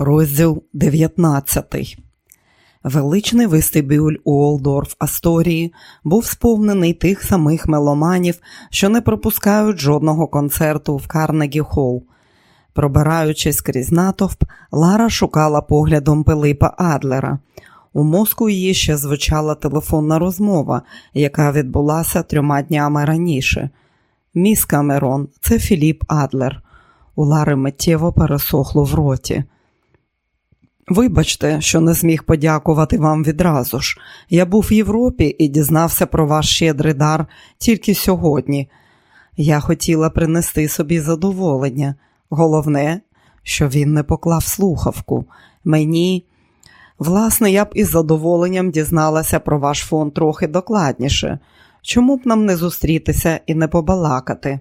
Розділ 19 Величний вестибюль Уолдорф Асторії був сповнений тих самих меломанів, що не пропускають жодного концерту в Карнегі Холл. Пробираючись крізь натовп, Лара шукала поглядом Пилипа Адлера. У мозку її ще звучала телефонна розмова, яка відбулася трьома днями раніше. Міс Камерон, це Філіп Адлер. У Лари миттєво пересохло в роті. Вибачте, що не зміг подякувати вам відразу ж. Я був в Європі і дізнався про ваш щедрий дар тільки сьогодні. Я хотіла принести собі задоволення. Головне, що він не поклав слухавку. Мені, власне, я б із задоволенням дізналася про ваш фонд трохи докладніше. Чому б нам не зустрітися і не побалакати?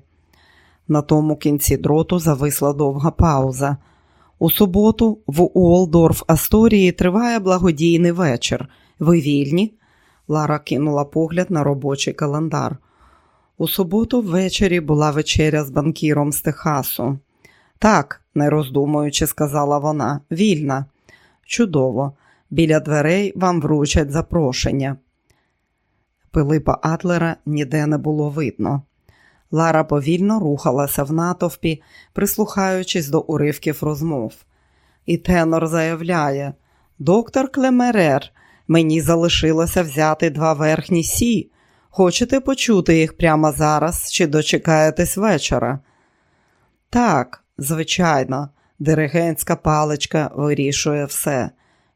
На тому кінці дроту зависла довга пауза. У суботу в Уолдорф Асторії триває благодійний вечір. Ви вільні? Лара кинула погляд на робочий календар. У суботу ввечері була вечеря з банкіром з Техасу. Так, не роздумуючи, сказала вона, вільна. Чудово, біля дверей вам вручать запрошення. Пилипа Атлера ніде не було видно. Лара повільно рухалася в натовпі, прислухаючись до уривків розмов. І тенор заявляє: Доктор Клемерер, мені залишилося взяти два верхні сі. Хочете почути їх прямо зараз чи дочекаєтесь вечора? Так, звичайно, диригентська паличка вирішує все.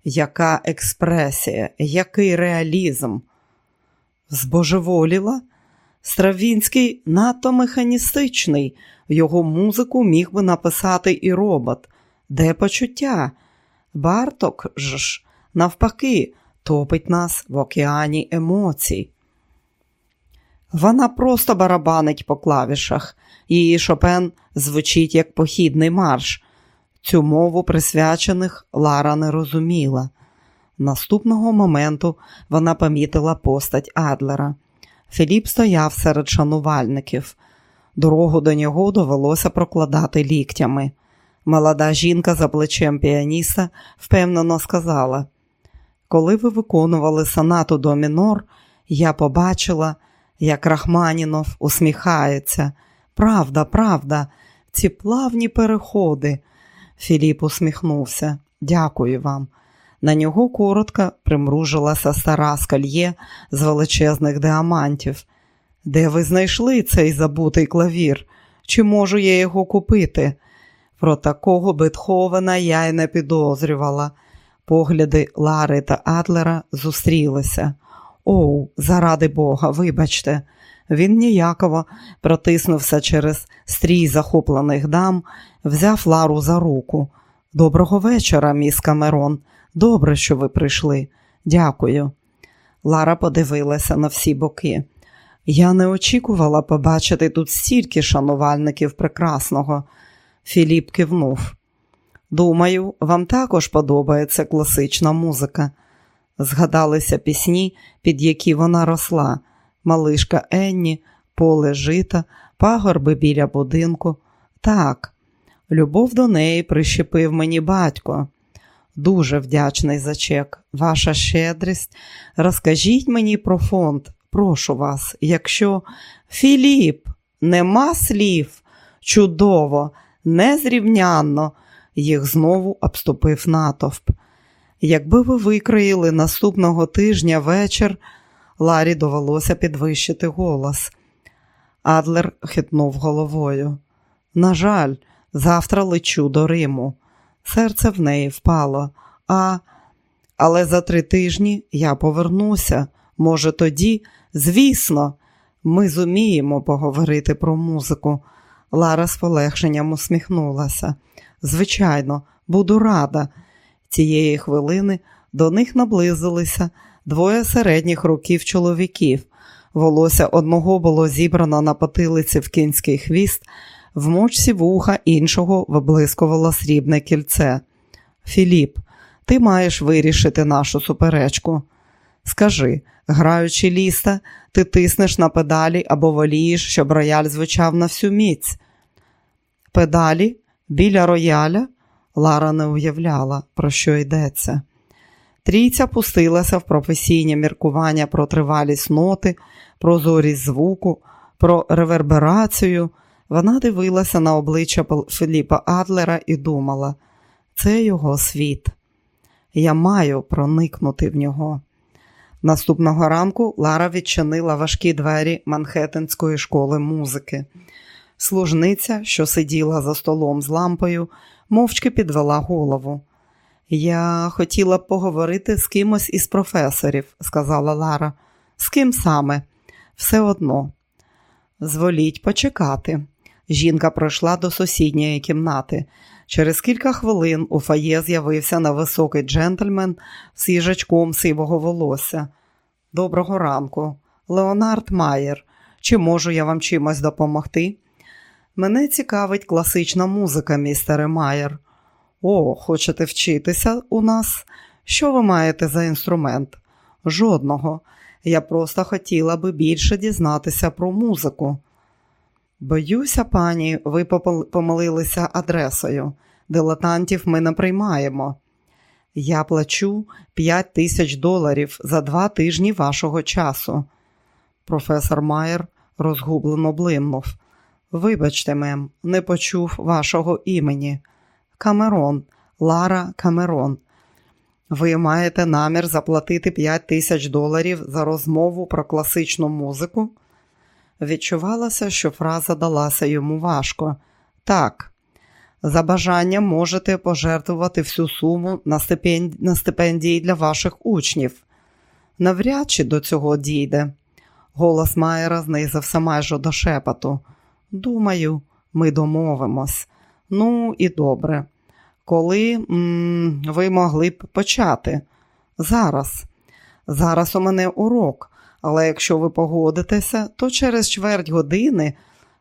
Яка експресія, який реалізм? Збожеволіла? Стравінський надто механістичний, його музику міг би написати і робот. Де почуття? Барток ж, навпаки, топить нас в океані емоцій. Вона просто барабанить по клавішах, її Шопен звучить як похідний марш. Цю мову присвячених Лара не розуміла. Наступного моменту вона помітила постать Адлера. Філіп стояв серед шанувальників. Дорогу до нього довелося прокладати ліктями. Молода жінка за плечем піаніста впевнено сказала: Коли ви виконували сонату до мінор, я побачила, як Рахманінов усміхається. Правда, правда, ці плавні переходи. Філіп усміхнувся. Дякую вам. На нього коротко примружилася стара скальє з величезних діамантів. Де ви знайшли цей забутий клавір? Чи можу я його купити? Про такого Бетховена я й не підозрювала. Погляди Лари та Адлера зустрілися. Оу, заради Бога, вибачте, він ніяково протиснувся через стрій захоплених дам, взяв Лару за руку. Доброго вечора, міс Камерон. Добре, що ви прийшли. Дякую. Лара подивилася на всі боки. Я не очікувала побачити тут стільки шанувальників прекрасного. Філіп кивнув. Думаю, вам також подобається класична музика. Згадалися пісні, під які вона росла, малишка Енні, поле жита, пагорби біля будинку. Так, любов до неї прищепив мені батько. Дуже вдячний за чек. Ваша щедрість. Розкажіть мені про фонд, прошу вас, якщо Філіп, нема слів, чудово, незрівнянно, їх знову обступив натовп. Якби ви викроїли наступного тижня вечір, Ларі довелося підвищити голос. Адлер хитнув головою. На жаль, завтра лечу до Риму. Серце в неї впало. А, але за три тижні я повернуся. Може, тоді, звісно, ми зуміємо поговорити про музику. Лара з полегшенням усміхнулася. Звичайно, буду рада. Цієї хвилини до них наблизилися двоє середніх років чоловіків. Волосся одного було зібрано на потилиці в кінський хвіст, в мочці вуха іншого виблискувало срібне кільце. Філіп, ти маєш вирішити нашу суперечку. Скажи, граючи ліста, ти тиснеш на педалі або волієш, щоб рояль звучав на всю міць. Педалі біля рояля? Лара не уявляла, про що йдеться. Трійця пустилася в професійні міркування про тривалість ноти, про зорість звуку, про реверберацію. Вона дивилася на обличчя Філіпа Адлера і думала, це його світ. Я маю проникнути в нього. Наступного ранку Лара відчинила важкі двері Манхеттенської школи музики. Служниця, що сиділа за столом з лампою, мовчки підвела голову. Я хотіла б поговорити з кимось із професорів, сказала Лара. З ким саме? Все одно. Зволіть почекати. Жінка пройшла до сусідньої кімнати. Через кілька хвилин у фає з'явився невисокий джентльмен з їжачком сивого волосся. Доброго ранку, Леонард Майер. Чи можу я вам чимось допомогти? Мене цікавить класична музика, містере Майер. О, хочете вчитися у нас? Що ви маєте за інструмент? Жодного. Я просто хотіла би більше дізнатися про музику. Боюся, пані, ви помилилися адресою. Дилетантів ми не приймаємо. Я плачу 5 тисяч доларів за два тижні вашого часу. Професор Майер розгублено блимнув. Вибачте, мем, не почув вашого імені. Камерон, Лара Камерон. Ви маєте намір заплатити 5 тисяч доларів за розмову про класичну музику? Відчувалося, що фраза далася йому важко. Так, за бажанням можете пожертвувати всю суму на стипендії, для ваших учнів. Навряд чи до цього дійде. Голос Майера знизився майже до шепоту. Думаю, ми домовимось. Ну і добре. Коли м ви могли б почати? Зараз. Зараз у мене урок, але якщо ви погодитеся, то через чверть години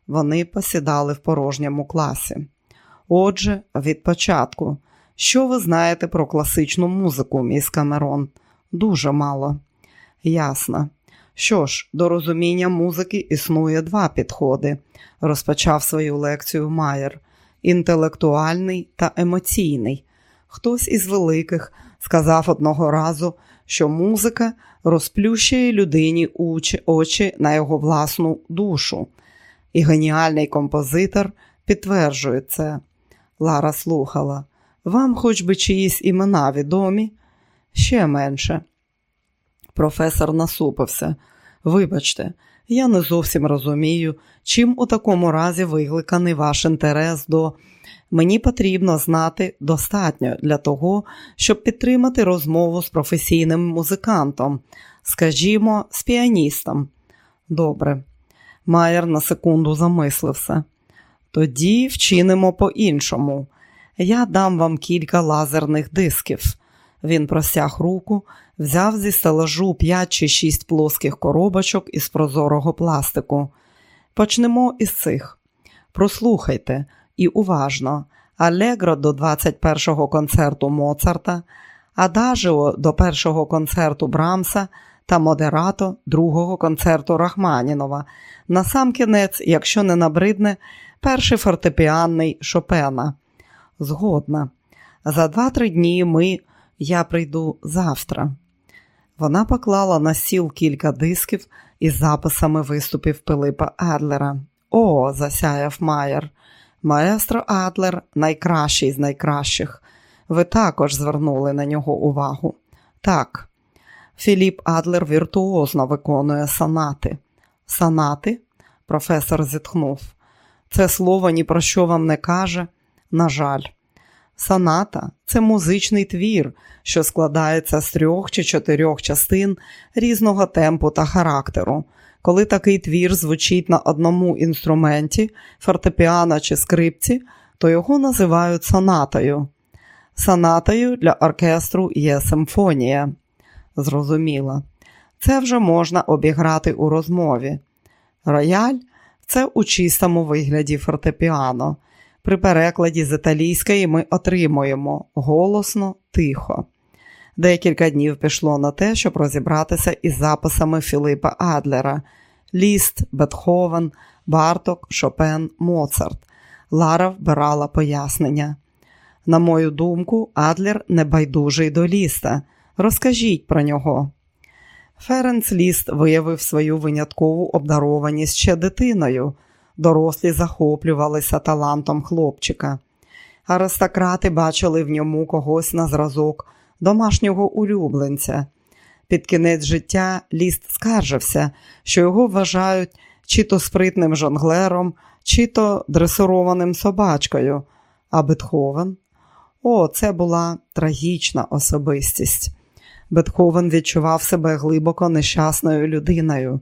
вони посідали в порожньому класі. Отже, від початку, що ви знаєте про класичну музику, міс Камерон? Дуже мало. Ясно. Що ж, до розуміння музики існує два підходи, розпочав свою лекцію Майер інтелектуальний та емоційний. Хтось із великих сказав одного разу, що музика розплющує людині очі на його власну душу. І геніальний композитор підтверджує це. Лара слухала. Вам хоч би чиїсь імена відомі? Ще менше. Професор насупився. Вибачте, я не зовсім розумію, чим у такому разі викликаний ваш інтерес до. Мені потрібно знати достатньо для того, щоб підтримати розмову з професійним музикантом, скажімо, з піаністом. Добре. Майер на секунду замислився. Тоді вчинимо по-іншому. Я дам вам кілька лазерних дисків. Він простяг руку, взяв зі стелажу п'ять чи шість плоских коробочок із прозорого пластику. Почнемо із цих. Прослухайте і уважно. Алегро до 21-го концерту Моцарта, Адажіо до першого концерту Брамса та Модерато другого концерту Рахманінова. Насамкінець, якщо не набридне, перший фортепіанний Шопена. Згодна. За два-три дні ми, я прийду завтра. Вона поклала на стіл кілька дисків із записами виступів Пилипа Адлера. О, засяяв Майер. Маестро Адлер найкращий з найкращих. Ви також звернули на нього увагу. Так, Філіп Адлер віртуозно виконує сонати. Сонати? Професор зітхнув. Це слово ні про що вам не каже. На жаль, соната це музичний твір, що складається з трьох чи чотирьох частин різного темпу та характеру. Коли такий твір звучить на одному інструменті, фортепіано чи скрипці, то його називають сонатою. Сонатою для оркестру є симфонія. Зрозуміло. Це вже можна обіграти у розмові. Рояль це у чистому вигляді фортепіано. При перекладі з італійської ми отримуємо голосно, тихо. Декілька днів пішло на те, щоб розібратися із записами Філипа Адлера, Ліст, Бетховен, Барток, Шопен, Моцарт. Лара вбирала пояснення. На мою думку, Адлер небайдужий до ліста. Розкажіть про нього. Ференц Ліст виявив свою виняткову обдарованість ще дитиною. Дорослі захоплювалися талантом хлопчика. Аристократи бачили в ньому когось на зразок домашнього улюбленця. Під кінець життя ліст скаржився, що його вважають чи то спритним жонглером, чи то дресированим собачкою. А Бетховен? О, це була трагічна особистість. Бетховен відчував себе глибоко нещасною людиною.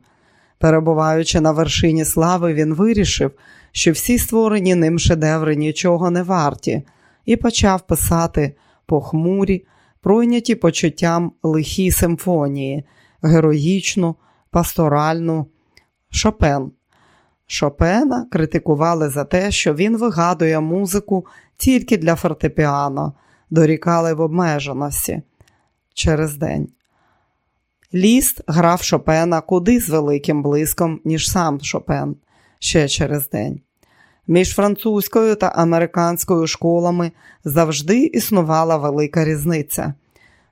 Перебуваючи на вершині слави, він вирішив, що всі створені ним шедеври нічого не варті, і почав писати похмурі, пройняті почуттям лихі симфонії, героїчну, пасторальну Шопен. Шопена критикували за те, що він вигадує музику тільки для фортепіано, дорікали в обмеженості через день. Ліст грав Шопена куди з великим блиском, ніж сам Шопен ще через день. Між французькою та американською школами завжди існувала велика різниця.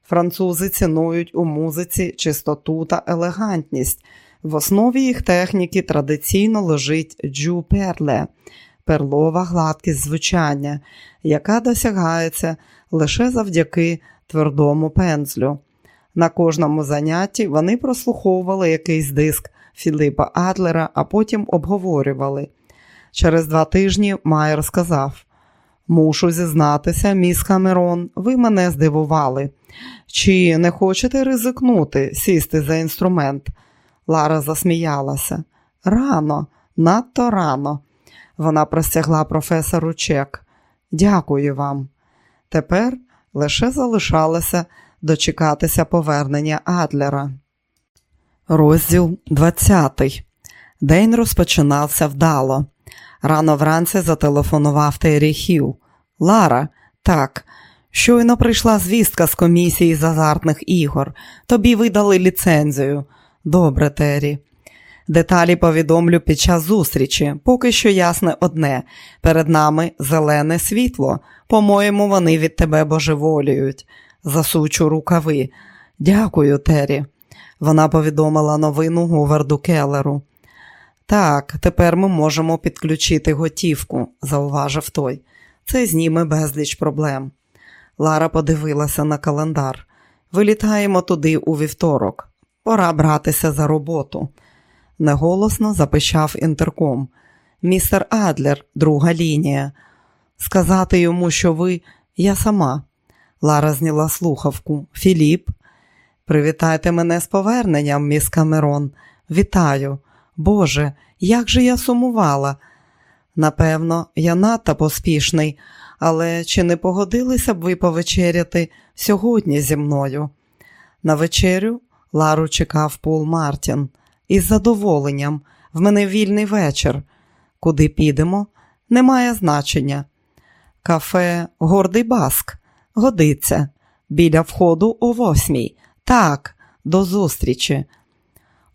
Французи цінують у музиці чистоту та елегантність. В основі їх техніки традиційно лежить джу перле перлова гладкість звучання, яка досягається лише завдяки твердому пензлю. На кожному занятті вони прослуховували якийсь диск Філіпа Адлера, а потім обговорювали. Через два тижні Майер сказав: Мушу зізнатися, міс Камерон, ви мене здивували. Чи не хочете ризикнути сісти за інструмент? Лара засміялася. Рано, надто рано. Вона простягла професору чек. Дякую вам. Тепер лише залишалося дочекатися повернення Адлера. Розділ 20 День розпочинався вдало. Рано вранці зателефонував Террі Хіл. Лара, так, щойно прийшла звістка з комісії з азартних ігор. Тобі видали ліцензію. Добре, Террі. Деталі повідомлю під час зустрічі. Поки що ясне одне. Перед нами зелене світло. По-моєму, вони від тебе божеволіють. Засучу рукави. Дякую, Террі. Вона повідомила новину Говарду Келлеру. Так, тепер ми можемо підключити готівку, зауважив той. Це зніме безліч проблем. Лара подивилася на календар. Вилітаємо туди у вівторок. Пора братися за роботу. Неголосно запищав інтерком. Містер Адлер, друга лінія. Сказати йому, що ви, я сама. Лара зняла слухавку. Філіп, привітайте мене з поверненням, міс Камерон. Вітаю. Боже, як же я сумувала. Напевно, я надто поспішний, але чи не погодилися б ви повечеряти сьогодні зі мною? На вечерю Лару чекав Пол Мартін. Із задоволенням, в мене вільний вечір. Куди підемо? Немає значення. Кафе Гордий Баск. Годиться. Біля входу о восьмій. Так, до зустрічі.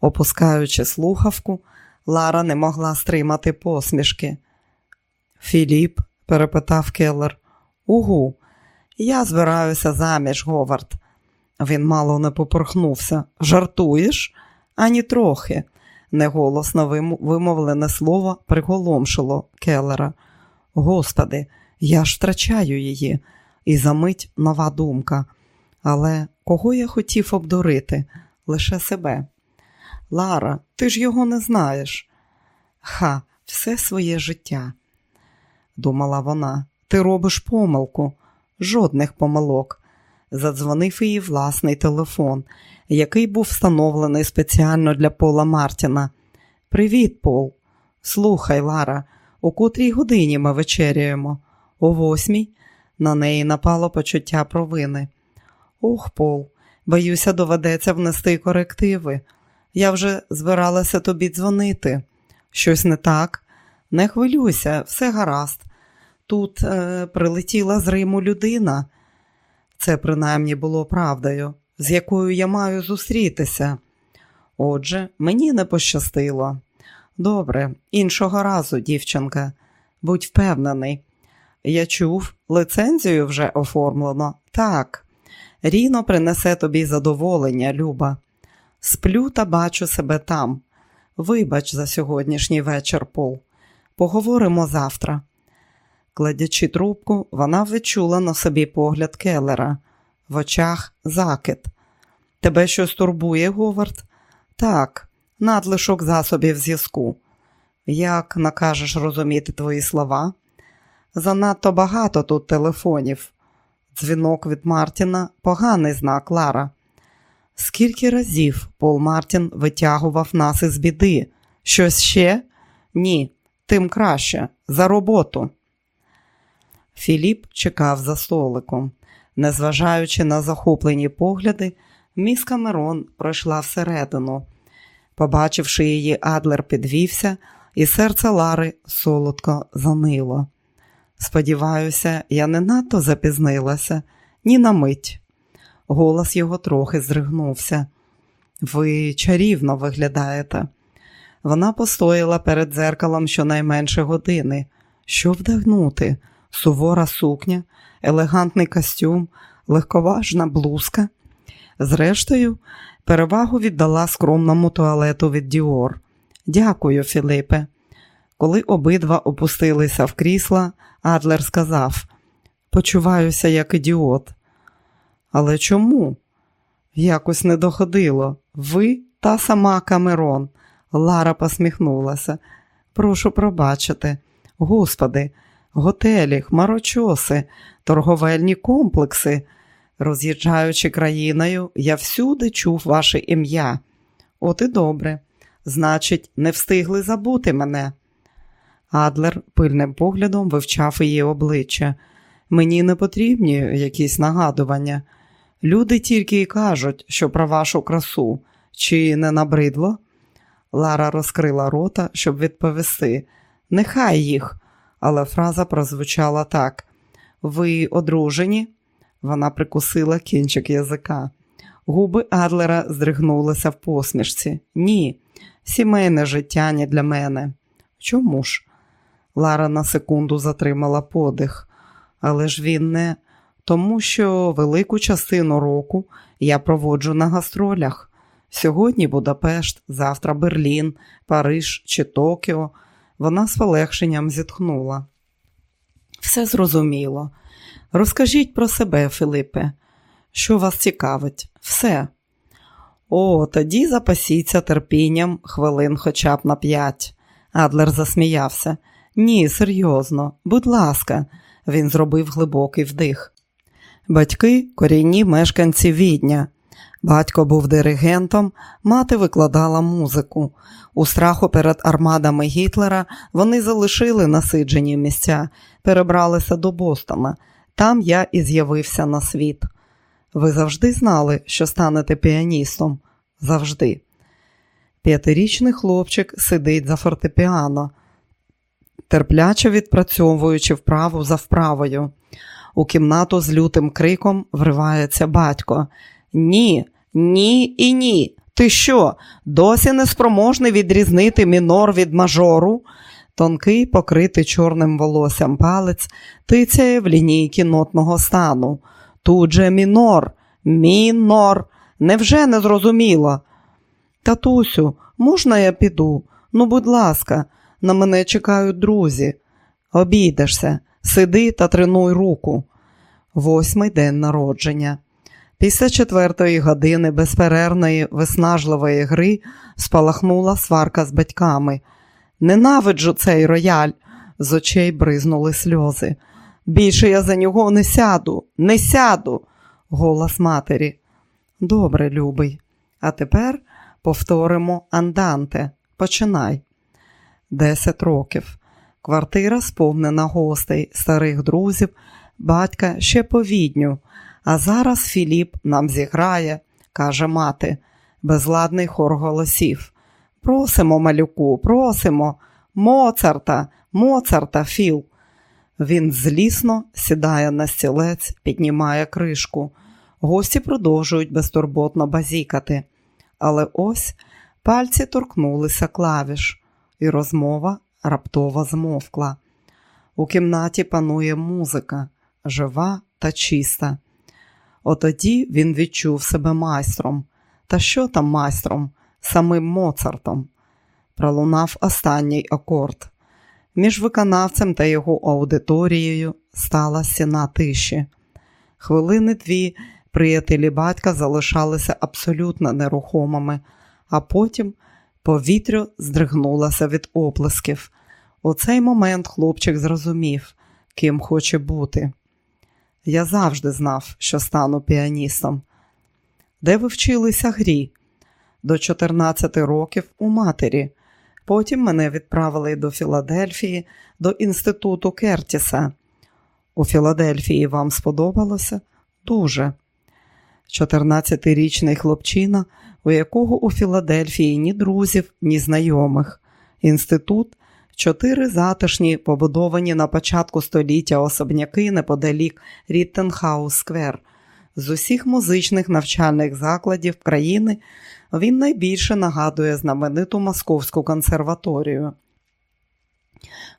Опускаючи слухавку, Лара не могла стримати посмішки. Філіп, перепитав Келлер. Угу, я збираюся заміж, Говард. Він мало не попорхнувся. Жартуєш? Ані трохи. Неголосно вимовлене слово приголомшило Келлера. Господи, я ж втрачаю її, і за мить нова думка. Але кого я хотів обдурити? Лише себе. Лара, ти ж його не знаєш. Ха, все своє життя, думала вона. Ти робиш помилку, жодних помилок. Задзвонив її власний телефон, який був встановлений спеціально для Пола Мартіна. Привіт, Пол. Слухай, Лара, у котрій годині ми вечеряємо? О восьмій. На неї напало почуття провини. Ох, Пол, боюся, доведеться внести корективи. Я вже збиралася тобі дзвонити. Щось не так? Не хвилюйся, все гаразд. Тут е, прилетіла з Риму людина. Це принаймні було правдою, з якою я маю зустрітися. Отже, мені не пощастило. Добре, іншого разу, дівчинка, будь впевнений. Я чув, лицензію вже оформлено. Так, Ріно принесе тобі задоволення, Люба. Сплю та бачу себе там. Вибач за сьогоднішній вечір, Пол. Поговоримо завтра. Кладячи трубку, вона відчула на собі погляд Келлера. В очах закид. Тебе щось турбує, Говард? Так, надлишок засобів зв'язку. Як накажеш розуміти твої слова? Занадто багато тут телефонів. Дзвінок від Мартіна поганий знак Лара. Скільки разів Пол Мартін витягував нас із біди? Щось ще? Ні, тим краще, за роботу. Філіп чекав за столиком. Незважаючи на захоплені погляди, міс Камерон пройшла всередину. Побачивши її, Адлер підвівся, і серце Лари солодко занило. Сподіваюся, я не надто запізнилася, ні на мить. Голос його трохи зригнувся. Ви чарівно виглядаєте. Вона постояла перед дзеркалом щонайменше години. Що вдягнути? Сувора сукня, елегантний костюм, легковажна блузка. Зрештою, перевагу віддала скромному туалету від Діор. Дякую, Філипе. Коли обидва опустилися в крісла, Адлер сказав: Почуваюся як ідіот. Але чому? Якось не доходило. Ви та сама Камерон. Лара посміхнулася. Прошу пробачити. Господи, готелі, хмарочоси, торговельні комплекси. Роз'їжджаючи країною, я всюди чув ваше ім'я. От і добре. Значить, не встигли забути мене. Адлер пильним поглядом вивчав її обличчя. Мені не потрібні якісь нагадування. Люди тільки й кажуть, що про вашу красу. Чи не набридло? Лара розкрила рота, щоб відповісти. Нехай їх. Але фраза прозвучала так: Ви одружені? Вона прикусила кінчик язика. Губи Адлера здригнулися в посмішці. Ні, сімейне життя не для мене. Чому ж? Лара на секунду затримала подих, але ж він не тому, що велику частину року я проводжу на гастролях. Сьогодні Будапешт, завтра Берлін, Париж чи Токіо. Вона з полегшенням зітхнула. Все зрозуміло. Розкажіть про себе, Филипе, що вас цікавить? Все. О, тоді запасіться терпінням хвилин хоча б на п'ять. Адлер засміявся. Ні, серйозно, будь ласка, він зробив глибокий вдих. Батьки корінні мешканці відня. Батько був диригентом, мати викладала музику. У страху перед армадами Гітлера вони залишили насиджені місця, перебралися до Бостона. Там я і з'явився на світ. Ви завжди знали, що станете піаністом? Завжди. П'ятирічний хлопчик сидить за фортепіано, терпляче відпрацьовуючи вправу за вправою. У кімнату з лютим криком вривається батько. Ні, ні і ні. Ти що? Досі неспроможний відрізнити мінор від мажору? Тонкий, покритий чорним волоссям палець, тицяє в лінійки нотного стану. Тут же мінор, мінор. Невже не зрозуміло? Татусю, можна я піду? Ну, будь ласка, на мене чекають друзі. Обійдешся, сиди та тренуй руку. Восьмий день народження. Після четвертої години безперервної виснажливої гри спалахнула сварка з батьками. Ненавиджу цей рояль, з очей бризнули сльози. Більше я за нього не сяду, не сяду, голос матері. Добре, любий. А тепер повторимо анданте. Починай. Десять років. Квартира сповнена гостей, старих друзів, батька ще по відню. А зараз Філіп нам зіграє, каже мати, безладний хор голосів. Просимо, малюку, просимо, Моцарта, Моцарта, Філ. Він злісно сідає на стілець, піднімає кришку. Гості продовжують безтурботно базікати. Але ось пальці торкнулися клавіш, і розмова раптово змовкла. У кімнаті панує музика, жива та чиста. Отоді він відчув себе майстром. Та що там майстром? Самим Моцартом. Пролунав останній акорд. Між виконавцем та його аудиторією стала стіна тиші. Хвилини дві приятелі батька залишалися абсолютно нерухомими, а потім повітря здригнулося від оплесків. У цей момент хлопчик зрозумів, ким хоче бути. Я завжди знав, що стану піаністом. Де ви вчилися грі? До 14 років у матері. Потім мене відправили до Філадельфії, до інституту Кертіса. У Філадельфії вам сподобалося? Дуже. 14-річний хлопчина, у якого у Філадельфії ні друзів, ні знайомих. Інститут чотири затишні, побудовані на початку століття особняки неподалік Ріттенхаус Сквер. З усіх музичних навчальних закладів країни він найбільше нагадує знамениту Московську консерваторію.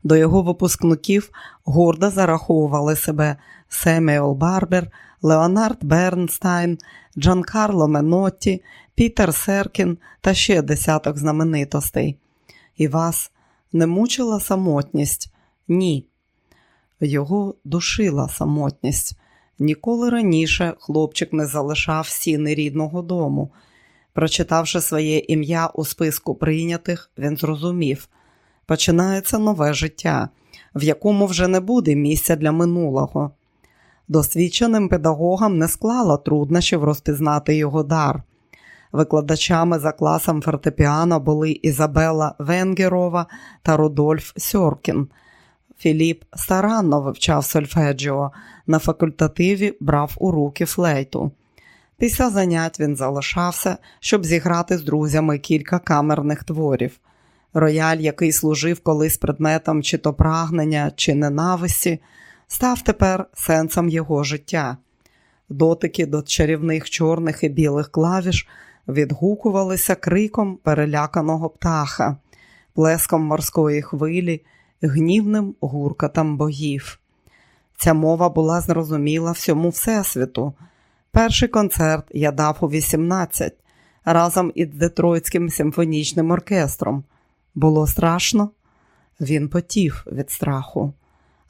До його випускників гордо зараховували себе Семюел Барбер, Леонард Бернстайн, Джанкарло Менотті, Пітер Серкін та ще десяток знаменитостей. І вас не мучила самотність? Ні. Його душила самотність. Ніколи раніше хлопчик не залишав стіни рідного дому. Прочитавши своє ім'я у списку прийнятих, він зрозумів починається нове життя, в якому вже не буде місця для минулого. Досвідченим педагогам не склало труднощів розпізнати його дар. Викладачами за класом фортепіано були Ізабела Венгерова та Рудольф Сьоркін. Філіп старанно вивчав сольфеджіо, на факультативі брав у руки флейту. Після занять він залишався, щоб зіграти з друзями кілька камерних творів. Рояль, який служив колись предметом чи то прагнення, чи ненависті, став тепер сенсом його життя. Дотики до чарівних чорних і білих клавіш відгукувалися криком переляканого птаха, плеском морської хвилі, гнівним гуркотом богів. Ця мова була зрозуміла всьому Всесвіту. Перший концерт я дав у 18 разом із Детройтським симфонічним оркестром. Було страшно? Він потів від страху.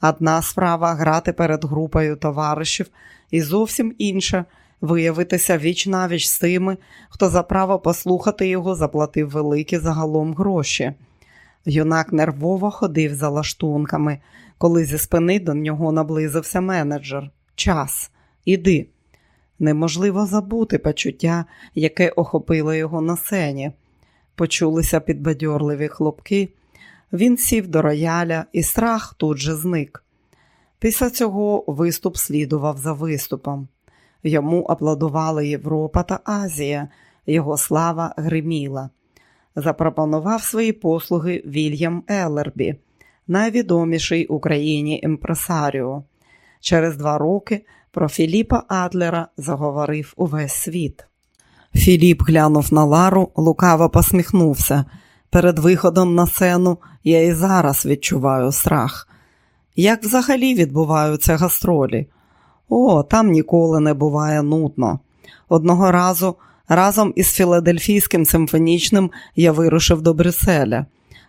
Одна справа грати перед групою товаришів, і зовсім інша виявитися віч навіч з тими, хто за право послухати його заплатив великі загалом гроші. Юнак нервово ходив за лаштунками, коли зі спини до нього наблизився менеджер. Час, іди. Неможливо забути почуття, яке охопило його на сцені. Почулися підбадьорливі хлопки. Він сів до рояля, і страх тут же зник. Після цього виступ слідував за виступом. Йому аплодували Європа та Азія, його слава гриміла. Запропонував свої послуги Вільям Елербі, найвідоміший Україні імпресаріо. Через два роки про Філіпа Адлера заговорив увесь світ. Філіп глянув на Лару, лукаво посміхнувся. Перед виходом на сцену я і зараз відчуваю страх. Як взагалі відбуваються гастролі? О, там ніколи не буває нудно. Одного разу разом із Філадельфійським симфонічним я вирушив до Брюсселя.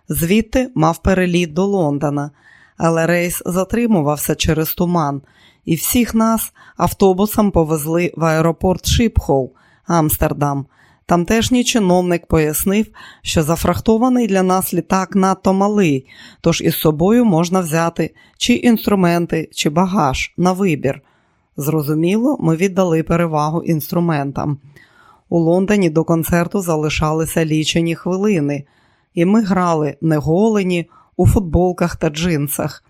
Звідти мав переліт до Лондона, але рейс затримувався через туман, і всіх нас автобусом повезли в аеропорт Шипхол, Амстердам. Тамтешній чиновник пояснив, що зафрахтований для нас літак надто малий, тож із собою можна взяти чи інструменти, чи багаж на вибір. Зрозуміло, ми віддали перевагу інструментам. У Лондоні до концерту залишалися лічені хвилини, і ми грали не голені у футболках та джинсах.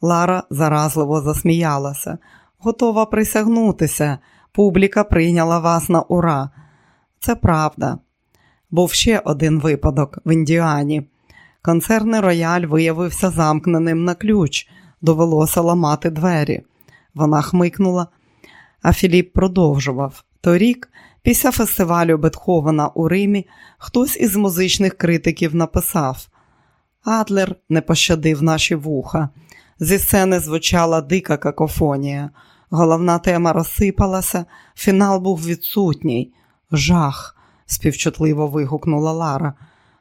Лара заразливо засміялася. Готова присягнутися. Публіка прийняла вас на ура. Це правда. Був ще один випадок в Індіані. Концерний рояль виявився замкненим на ключ, довелося ламати двері. Вона хмикнула, а Філіп продовжував. Торік, після фестивалю Бетховена у Римі, хтось із музичних критиків написав: Адлер не пощадив наші вуха. Зі сцени звучала дика какофонія. Головна тема розсипалася, фінал був відсутній. Жах, співчутливо вигукнула Лара.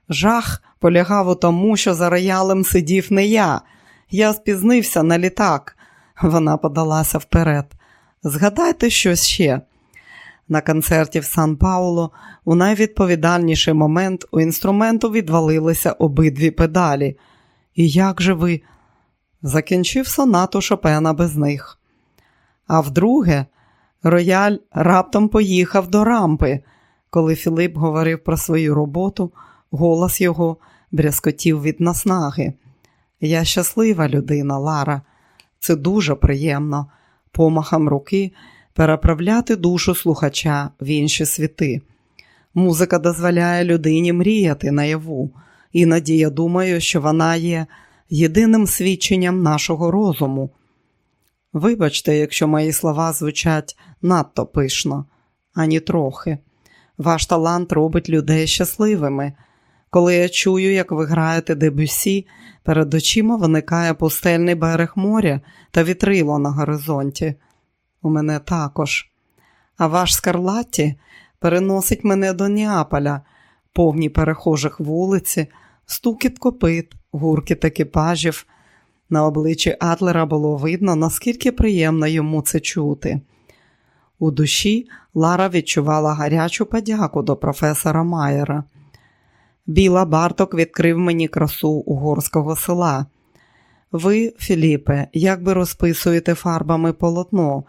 Жах полягав у тому, що за роялем сидів не я. Я спізнився на літак. Вона подалася вперед. Згадайте щось ще. На концерті в Сан Пауло у найвідповідальніший момент у інструменту відвалилися обидві педалі. І як же ви? Закінчив сонату Шопена без них. А вдруге, рояль раптом поїхав до рампи. Коли Філип говорив про свою роботу, голос його брязкотів від наснаги. Я щаслива людина, Лара. Це дуже приємно, помахом руки переправляти душу слухача в інші світи. Музика дозволяє людині мріяти наяву, іноді я думаю, що вона є єдиним свідченням нашого розуму. Вибачте, якщо мої слова звучать надто пишно, ані трохи. Ваш талант робить людей щасливими. Коли я чую, як ви граєте дебюсі, перед очима виникає пустельний берег моря та вітрило на горизонті. У мене також. А ваш Скарлатті переносить мене до Неаполя, повні перехожих вулиці, стукіт копит, гуркіт екіпажів. На обличчі Атлера було видно, наскільки приємно йому це чути. У душі Лара відчувала гарячу подяку до професора Майера. Біла Барток відкрив мені красу угорського села. Ви, Філіпе, як би розписуєте фарбами полотно,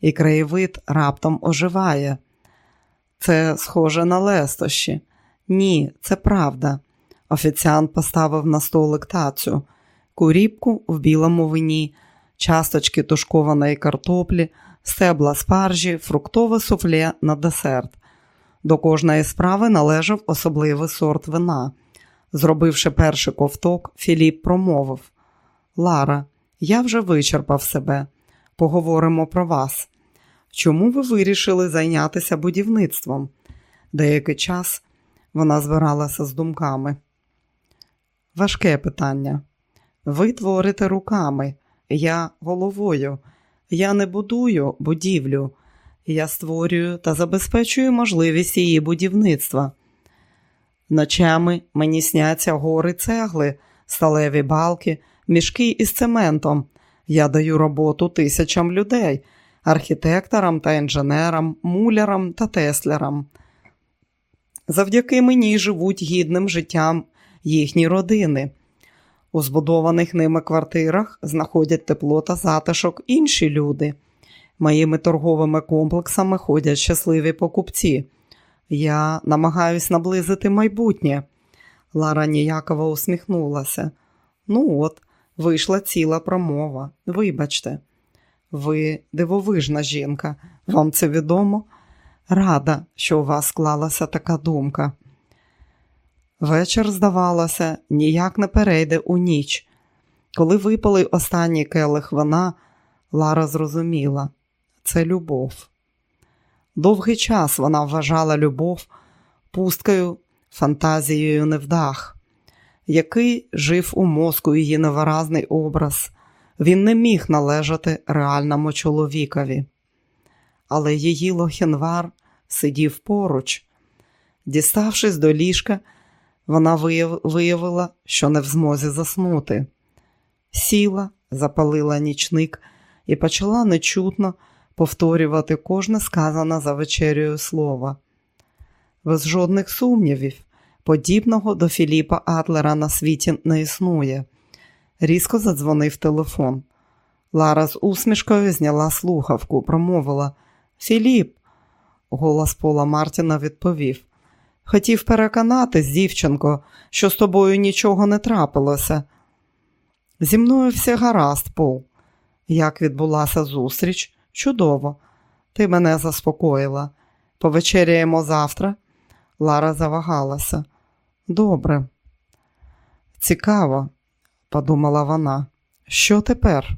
і краєвид раптом оживає. Це схоже на лестощі. Ні, це правда. Офіціант поставив на столик тацю, куріпку в білому вині, часточки тушкованої картоплі, стебла спаржі, фруктове суфле на десерт. До кожної справи належав особливий сорт вина. Зробивши перший ковток, Філіп промовив Лара, я вже вичерпав себе. Поговоримо про вас. Чому ви вирішили зайнятися будівництвом? Деякий час вона збиралася з думками. Важке питання. Ви творите руками, я головою. Я не будую будівлю, я створюю та забезпечую можливість її будівництва. Ночами мені сняться гори цегли, сталеві балки, мішки із цементом. Я даю роботу тисячам людей, архітекторам та інженерам, мулярам та теслярам. Завдяки мені живуть гідним життям їхні родини. У збудованих ними квартирах знаходять тепло та затишок інші люди. Моїми торговими комплексами ходять щасливі покупці. Я намагаюсь наблизити майбутнє. Лара ніяково усміхнулася. Ну от, вийшла ціла промова. Вибачте, ви дивовижна жінка, вам це відомо? Рада, що у вас склалася така думка. Вечір, здавалося, ніяк не перейде у ніч. Коли випали останній келих вина, Лара зрозуміла це любов. Довгий час вона вважала любов пусткою, фантазією невдах, який жив у мозку її невиразний образ. Він не міг належати реальному чоловікові. Але її лохінвар сидів поруч. Діставшись до ліжка, вона виявила, що не в змозі заснути. Сіла, запалила нічник і почала нечутно повторювати кожне сказане за вечерю слово. Без жодних сумнівів, подібного до Філіпа Атлера на світі не існує. Різко задзвонив телефон. Лара з усмішкою зняла слухавку, промовила Філіп. Голос Пола Мартіна відповів. Хотів переконатись, дівчинко, що з тобою нічого не трапилося. Зі мною все гаразд, Пол. Як відбулася зустріч? Чудово, ти мене заспокоїла. Повечеряємо завтра. Лара завагалася. Добре. Цікаво, подумала вона. Що тепер?